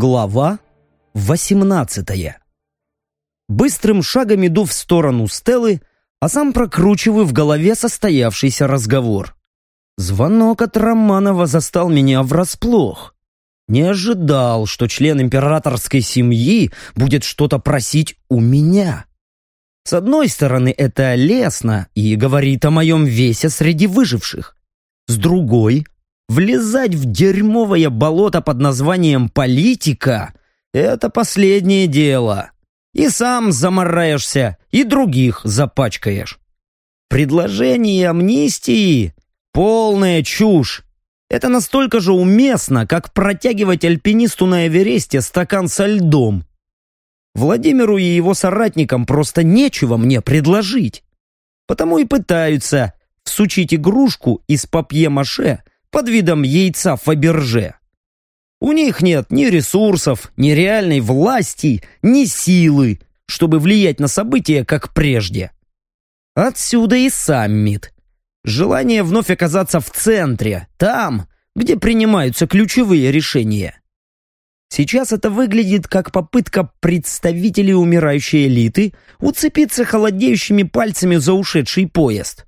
Глава 18 Быстрым шагом иду в сторону Стеллы, а сам прокручиваю в голове состоявшийся разговор. Звонок от Романова застал меня врасплох. Не ожидал, что член императорской семьи будет что-то просить у меня. С одной стороны, это лестно и говорит о моем весе среди выживших. С другой, влезать в дерьмовое болото под названием «политика» — это последнее дело. И сам замораешься, и других запачкаешь. Предложение амнистии — полная чушь. Это настолько же уместно, как протягивать альпинисту на Эвересте стакан со льдом. Владимиру и его соратникам просто нечего мне предложить. Потому и пытаются всучить игрушку из папье-маше под видом яйца Фаберже. У них нет ни ресурсов, ни реальной власти, ни силы, чтобы влиять на события, как прежде. Отсюда и саммит. Желание вновь оказаться в центре, там, где принимаются ключевые решения. Сейчас это выглядит как попытка представителей умирающей элиты уцепиться холодеющими пальцами за ушедший поезд.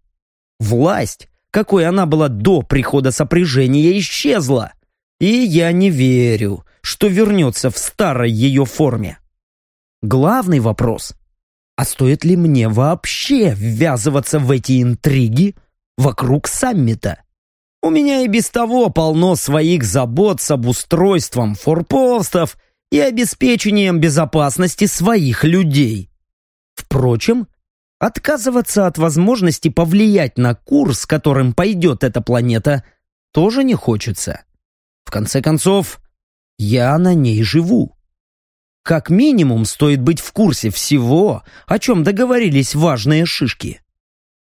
Власть, какой она была до прихода сопряжения, исчезла. И я не верю, что вернется в старой ее форме. Главный вопрос – а стоит ли мне вообще ввязываться в эти интриги вокруг саммита? У меня и без того полно своих забот с обустройством форпостов и обеспечением безопасности своих людей. Впрочем, отказываться от возможности повлиять на курс, которым пойдет эта планета, тоже не хочется. В конце концов, я на ней живу. Как минимум стоит быть в курсе всего, о чем договорились важные шишки.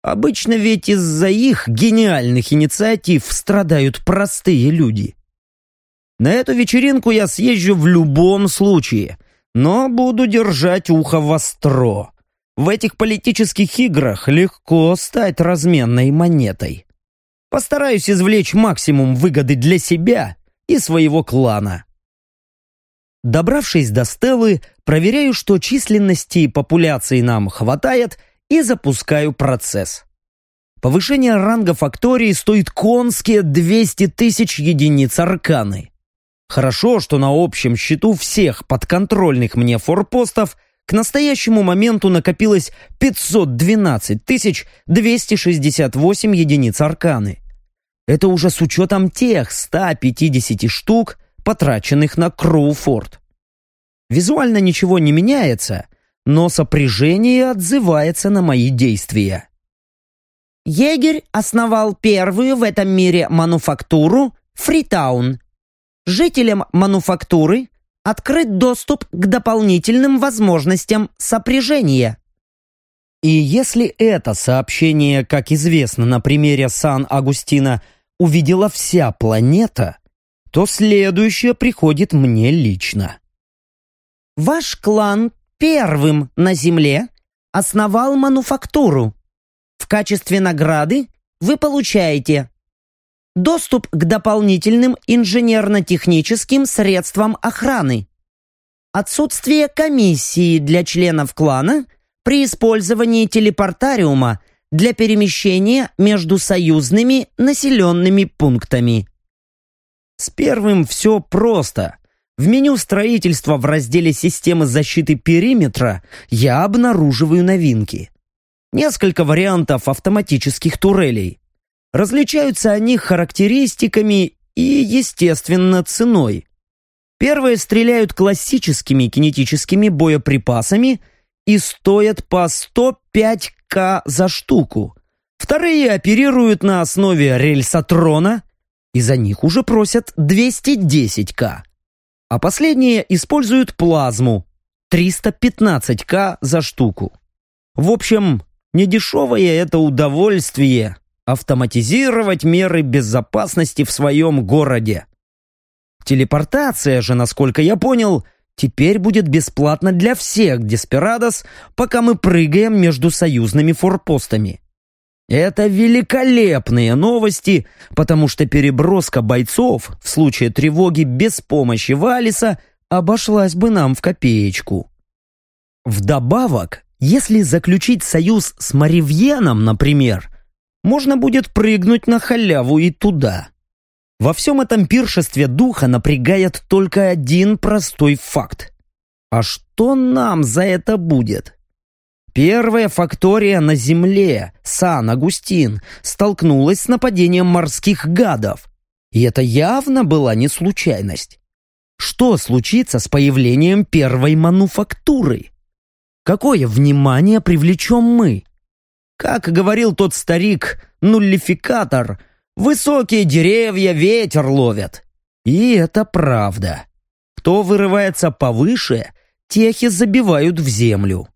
Обычно ведь из-за их гениальных инициатив страдают простые люди. На эту вечеринку я съезжу в любом случае, но буду держать ухо востро. В этих политических играх легко стать разменной монетой. Постараюсь извлечь максимум выгоды для себя и своего клана. Добравшись до Стеллы, проверяю, что численности популяции нам хватает и запускаю процесс. Повышение ранга фактории стоит конские 200 тысяч единиц арканы. Хорошо, что на общем счету всех подконтрольных мне форпостов к настоящему моменту накопилось 512 тысяч 268 единиц арканы. Это уже с учетом тех 150 штук, потраченных на Кроуфорд. Визуально ничего не меняется, но сопряжение отзывается на мои действия. Егерь основал первую в этом мире мануфактуру Фритаун. Жителям мануфактуры открыт доступ к дополнительным возможностям сопряжения. И если это сообщение, как известно на примере Сан-Агустина, увидела вся планета, то следующее приходит мне лично. Ваш клан первым на Земле основал мануфактуру. В качестве награды вы получаете доступ к дополнительным инженерно-техническим средствам охраны, отсутствие комиссии для членов клана – при использовании телепортариума для перемещения между союзными населенными пунктами. С первым все просто. В меню строительства в разделе «Системы защиты периметра» я обнаруживаю новинки. Несколько вариантов автоматических турелей. Различаются они характеристиками и, естественно, ценой. Первые стреляют классическими кинетическими боеприпасами – и стоят по 105к за штуку. Вторые оперируют на основе рельсотрона, и за них уже просят 210к. А последние используют плазму 315к за штуку. В общем, недешевое это удовольствие автоматизировать меры безопасности в своем городе. Телепортация же, насколько я понял, теперь будет бесплатно для всех Деспирадос, пока мы прыгаем между союзными форпостами. Это великолепные новости, потому что переброска бойцов в случае тревоги без помощи Валиса обошлась бы нам в копеечку. Вдобавок, если заключить союз с Маривьяном, например, можно будет прыгнуть на халяву и туда. Во всем этом пиршестве духа напрягает только один простой факт. А что нам за это будет? Первая фактория на Земле, Сан-Агустин, столкнулась с нападением морских гадов. И это явно была не случайность. Что случится с появлением первой мануфактуры? Какое внимание привлечем мы? Как говорил тот старик, нуллификатор, высокие деревья ветер ловят. И это правда. Кто вырывается повыше, тех и забивают в землю.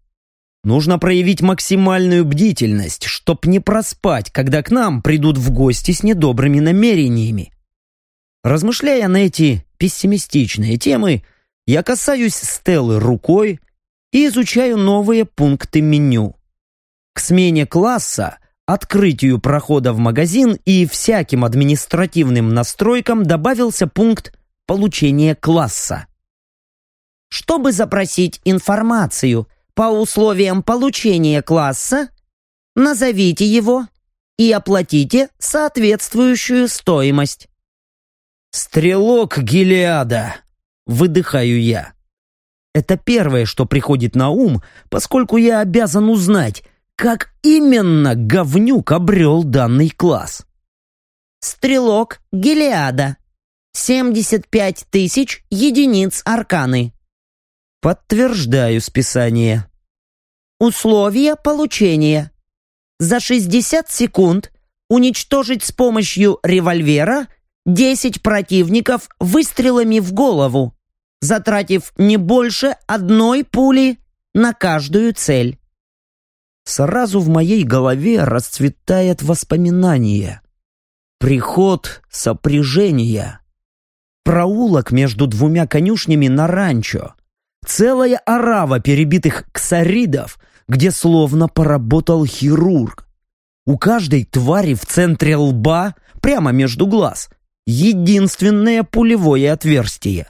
Нужно проявить максимальную бдительность, чтоб не проспать, когда к нам придут в гости с недобрыми намерениями. Размышляя на эти пессимистичные темы, я касаюсь Стеллы рукой и изучаю новые пункты меню. К смене класса, открытию прохода в магазин и всяким административным настройкам добавился пункт получения класса. Чтобы запросить информацию по условиям получения класса, назовите его и оплатите соответствующую стоимость. «Стрелок Гелиада!» — выдыхаю я. Это первое, что приходит на ум, поскольку я обязан узнать, как именно говнюк обрел данный класс. «Стрелок Гелиада. 75 тысяч единиц арканы. Подтверждаю списание. Условия получения. За 60 секунд уничтожить с помощью револьвера 10 противников выстрелами в голову, затратив не больше одной пули на каждую цель. Сразу в моей голове расцветает воспоминание. Приход сопряжения. Проулок между двумя конюшнями на ранчо — Целая орава перебитых ксаридов, где словно поработал хирург. У каждой твари в центре лба, прямо между глаз, единственное пулевое отверстие.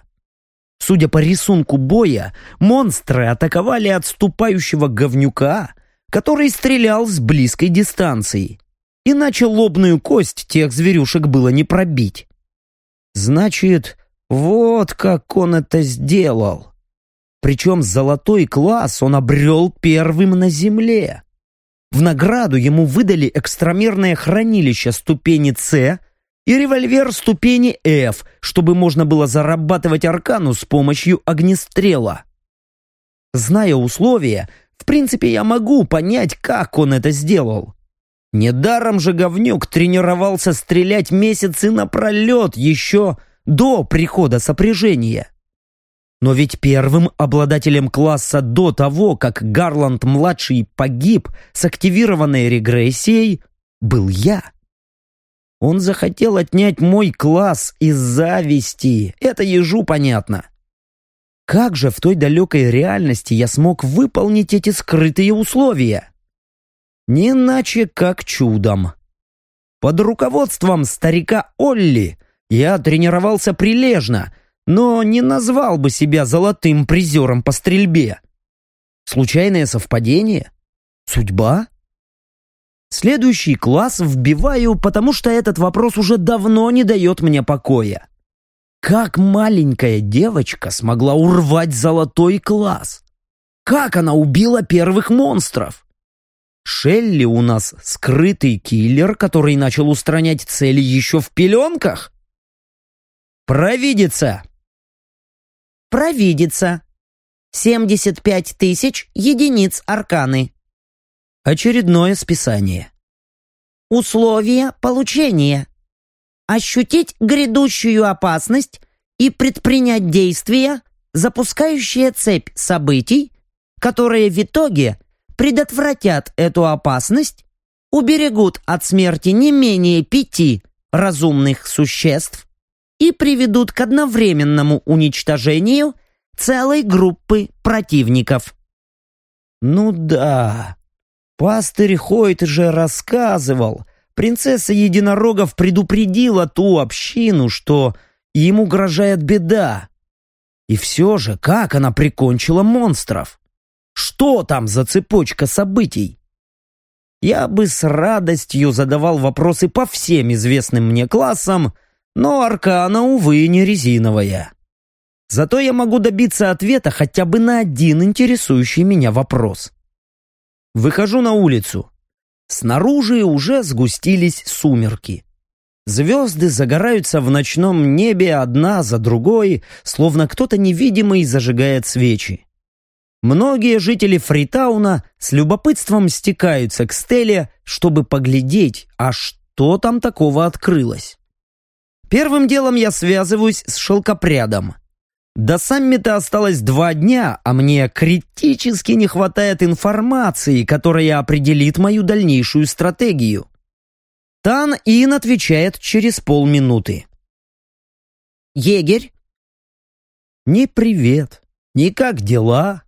Судя по рисунку боя, монстры атаковали отступающего говнюка, который стрелял с близкой дистанции. Иначе лобную кость тех зверюшек было не пробить. Значит, вот как он это сделал. Причем золотой класс он обрел первым на Земле. В награду ему выдали экстрамерное хранилище ступени С и револьвер ступени F, чтобы можно было зарабатывать аркану с помощью огнестрела. Зная условия, в принципе, я могу понять, как он это сделал. Недаром же говнюк тренировался стрелять месяцы напролет еще до прихода сопряжения. Но ведь первым обладателем класса до того, как Гарланд-младший погиб с активированной регрессией, был я. Он захотел отнять мой класс из зависти. Это ежу понятно. Как же в той далекой реальности я смог выполнить эти скрытые условия? Не иначе как чудом. Под руководством старика Олли я тренировался прилежно — но не назвал бы себя золотым призером по стрельбе. Случайное совпадение? Судьба? Следующий класс вбиваю, потому что этот вопрос уже давно не дает мне покоя. Как маленькая девочка смогла урвать золотой класс? Как она убила первых монстров? Шелли у нас скрытый киллер, который начал устранять цели еще в пеленках? Провидица, Провидица. 75 тысяч единиц арканы. Очередное списание. Условия получения. Ощутить грядущую опасность и предпринять действия, запускающие цепь событий, которые в итоге предотвратят эту опасность, уберегут от смерти не менее пяти разумных существ, и приведут к одновременному уничтожению целой группы противников. Ну да, пастырь Хойт же рассказывал, принцесса единорогов предупредила ту общину, что им угрожает беда. И все же, как она прикончила монстров? Что там за цепочка событий? Я бы с радостью задавал вопросы по всем известным мне классам, но аркана, увы, не резиновая. Зато я могу добиться ответа хотя бы на один интересующий меня вопрос. Выхожу на улицу. Снаружи уже сгустились сумерки. Звезды загораются в ночном небе одна за другой, словно кто-то невидимый зажигает свечи. Многие жители Фритауна с любопытством стекаются к стеле, чтобы поглядеть, а что там такого открылось. Первым делом я связываюсь с шелкопрядом. До саммита осталось два дня, а мне критически не хватает информации, которая определит мою дальнейшую стратегию. Тан Ин отвечает через полминуты. «Егерь?» «Не привет, не как дела.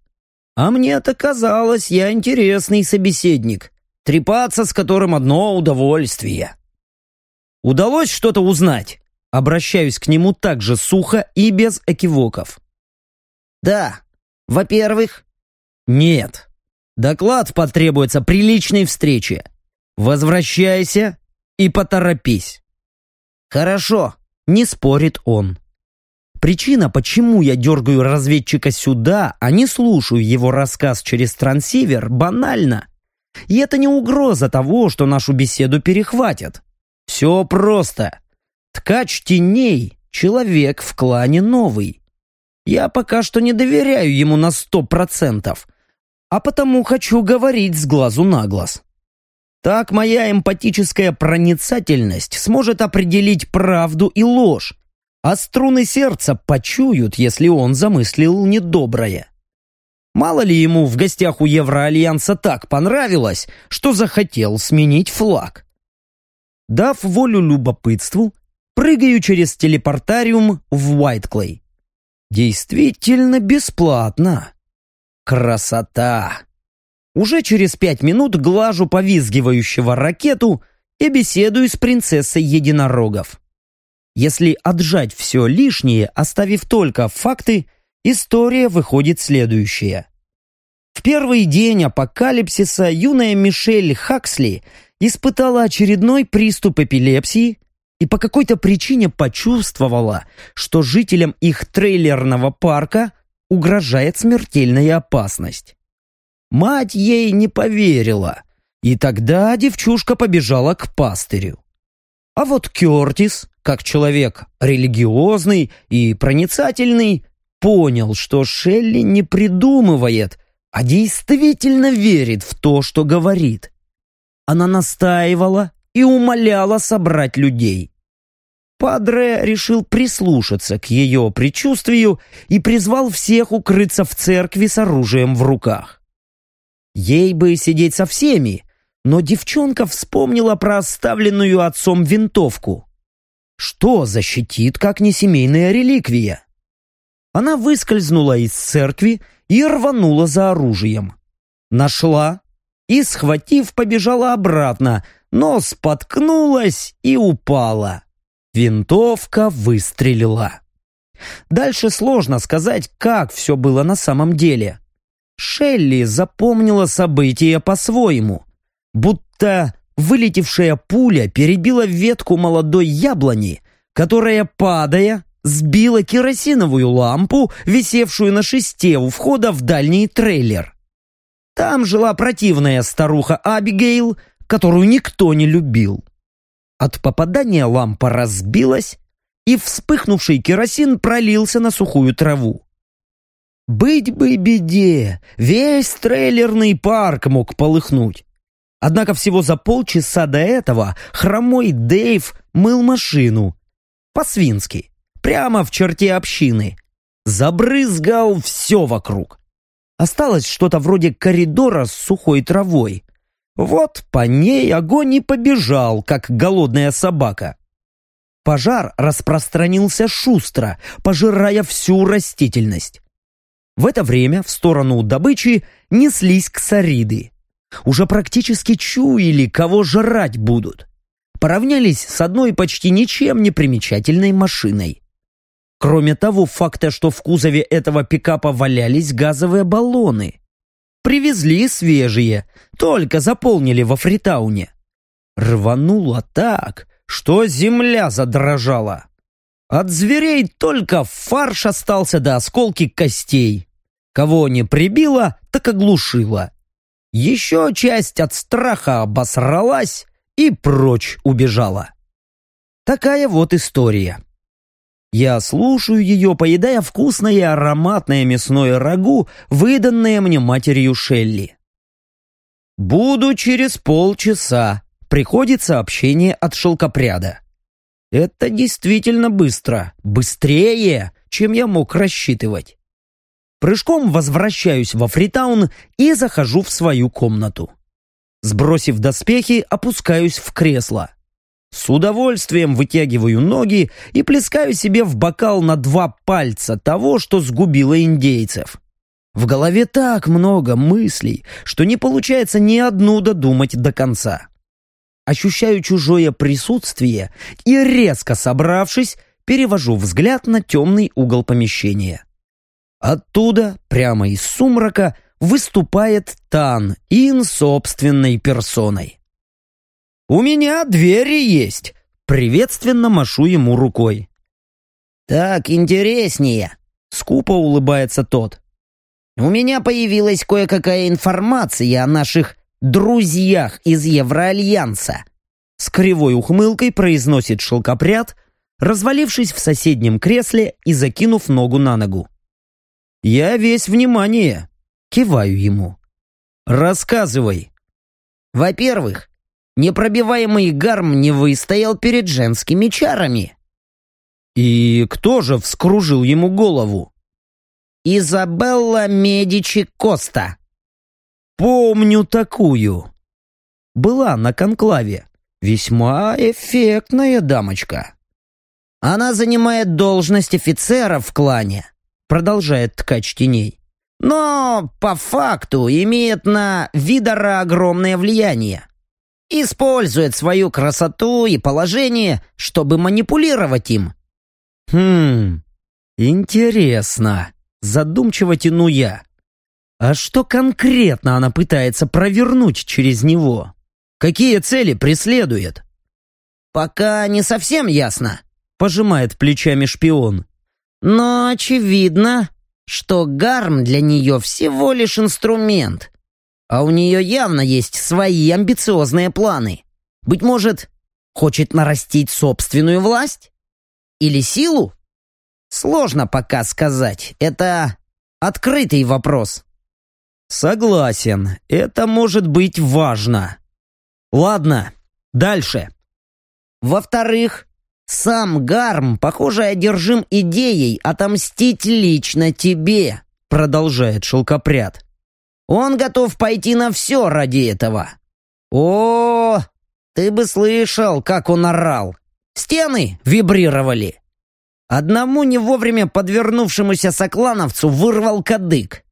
А мне-то казалось, я интересный собеседник, трепаться с которым одно удовольствие. Удалось что-то узнать?» Обращаюсь к нему также сухо и без экивоков. «Да. Во-первых...» «Нет. Доклад потребуется при личной встрече. Возвращайся и поторопись». «Хорошо», — не спорит он. Причина, почему я дергаю разведчика сюда, а не слушаю его рассказ через трансивер, банальна. И это не угроза того, что нашу беседу перехватят. Все просто. Ткач теней — человек в клане новый. Я пока что не доверяю ему на сто процентов, а потому хочу говорить с глазу на глаз. Так моя эмпатическая проницательность сможет определить правду и ложь, а струны сердца почуют, если он замыслил недоброе. Мало ли ему в гостях у Евроальянса так понравилось, что захотел сменить флаг. Дав волю любопытству, прыгаю через телепортариум в Уайтклей. Действительно бесплатно. Красота! Уже через пять минут глажу повизгивающего ракету и беседую с принцессой единорогов. Если отжать все лишнее, оставив только факты, история выходит следующая. В первый день апокалипсиса юная Мишель Хаксли испытала очередной приступ эпилепсии и по какой-то причине почувствовала, что жителям их трейлерного парка угрожает смертельная опасность. Мать ей не поверила, и тогда девчушка побежала к пастырю. А вот Кертис, как человек религиозный и проницательный, понял, что Шелли не придумывает, а действительно верит в то, что говорит. Она настаивала и умоляла собрать людей. Падре решил прислушаться к ее предчувствию и призвал всех укрыться в церкви с оружием в руках. Ей бы сидеть со всеми, но девчонка вспомнила про оставленную отцом винтовку. Что защитит, как не семейная реликвия? Она выскользнула из церкви и рванула за оружием. Нашла и, схватив, побежала обратно, но споткнулась и упала. Винтовка выстрелила. Дальше сложно сказать, как все было на самом деле. Шелли запомнила события по-своему, будто вылетевшая пуля перебила ветку молодой яблони, которая, падая, сбила керосиновую лампу, висевшую на шесте у входа в дальний трейлер. Там жила противная старуха Абигейл, которую никто не любил. От попадания лампа разбилась, и вспыхнувший керосин пролился на сухую траву. Быть бы беде, весь трейлерный парк мог полыхнуть. Однако всего за полчаса до этого хромой Дэйв мыл машину. По-свински, прямо в черте общины. Забрызгал все вокруг. Осталось что-то вроде коридора с сухой травой. Вот по ней огонь и побежал, как голодная собака. Пожар распространился шустро, пожирая всю растительность. В это время в сторону добычи неслись ксариды. Уже практически чуяли, кого жрать будут. Поравнялись с одной почти ничем не примечательной машиной. Кроме того факта, что в кузове этого пикапа валялись газовые баллоны. Привезли свежие, только заполнили во Фритауне. Рвануло так, что земля задрожала. От зверей только фарш остался до осколки костей. Кого не прибило, так оглушило. Еще часть от страха обосралась и прочь убежала. Такая вот история. Я слушаю ее, поедая вкусное и ароматное мясное рагу, выданное мне матерью Шелли. «Буду через полчаса», — приходит сообщение от шелкопряда. Это действительно быстро, быстрее, чем я мог рассчитывать. Прыжком возвращаюсь во Фритаун и захожу в свою комнату. Сбросив доспехи, опускаюсь в кресло. С удовольствием вытягиваю ноги и плескаю себе в бокал на два пальца того, что сгубило индейцев. В голове так много мыслей, что не получается ни одну додумать до конца. Ощущаю чужое присутствие и, резко собравшись, перевожу взгляд на темный угол помещения. Оттуда, прямо из сумрака, выступает Тан Ин собственной персоной. «У меня двери есть!» Приветственно машу ему рукой. «Так интереснее!» Скупо улыбается тот. «У меня появилась кое-какая информация о наших друзьях из Евроальянса!» С кривой ухмылкой произносит шелкопряд, развалившись в соседнем кресле и закинув ногу на ногу. «Я весь внимание!» Киваю ему. «Рассказывай!» «Во-первых, непробиваемый гарм не выстоял перед женскими чарами. И кто же вскружил ему голову? Изабелла Медичи Коста. Помню такую. Была на конклаве. Весьма эффектная дамочка. Она занимает должность офицера в клане, продолжает ткач теней. Но по факту имеет на Видора огромное влияние. Использует свою красоту и положение, чтобы манипулировать им. Хм, интересно. Задумчиво тяну я. А что конкретно она пытается провернуть через него? Какие цели преследует? Пока не совсем ясно, пожимает плечами шпион. Но очевидно, что гарм для нее всего лишь инструмент, а у нее явно есть свои амбициозные планы. Быть может, хочет нарастить собственную власть? Или силу? Сложно пока сказать. Это открытый вопрос. Согласен, это может быть важно. Ладно, дальше. Во-вторых, сам Гарм, похоже, одержим идеей отомстить лично тебе, продолжает шелкопряд. Он готов пойти на все ради этого. О, ты бы слышал, как он орал. Стены вибрировали. Одному не вовремя подвернувшемуся соклановцу вырвал кадык.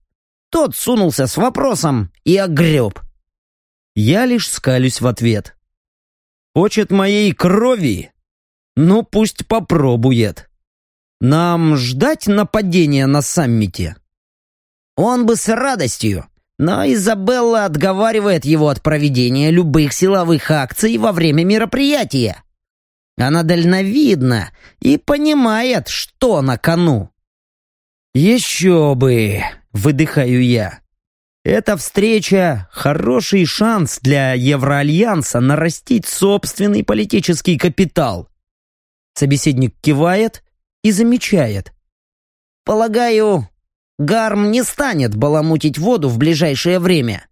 Тот сунулся с вопросом и огреб. Я лишь скалюсь в ответ. Хочет моей крови? Ну, пусть попробует. Нам ждать нападения на саммите? Он бы с радостью, но Изабелла отговаривает его от проведения любых силовых акций во время мероприятия. Она дальновидна и понимает, что на кону. «Еще бы!» — выдыхаю я. «Эта встреча — хороший шанс для Евроальянса нарастить собственный политический капитал». Собеседник кивает и замечает. «Полагаю, Гарм не станет баламутить воду в ближайшее время.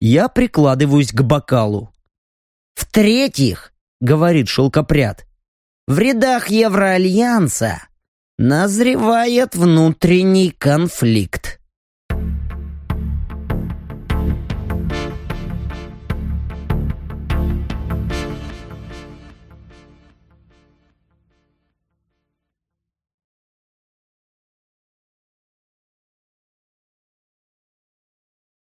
Я прикладываюсь к бокалу. В-третьих, говорит шелкопряд, в рядах Евроальянса назревает внутренний конфликт.